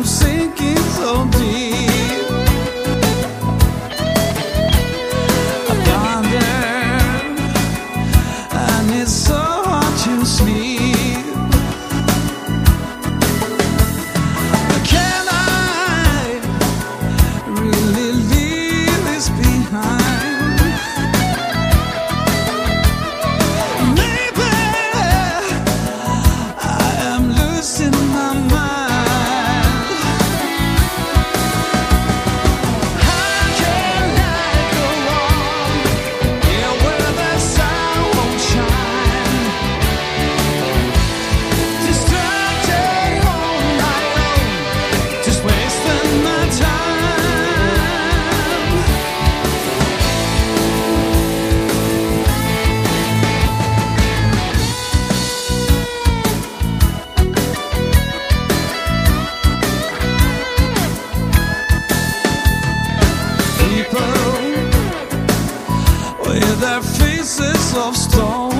I'm seeing faces of stone.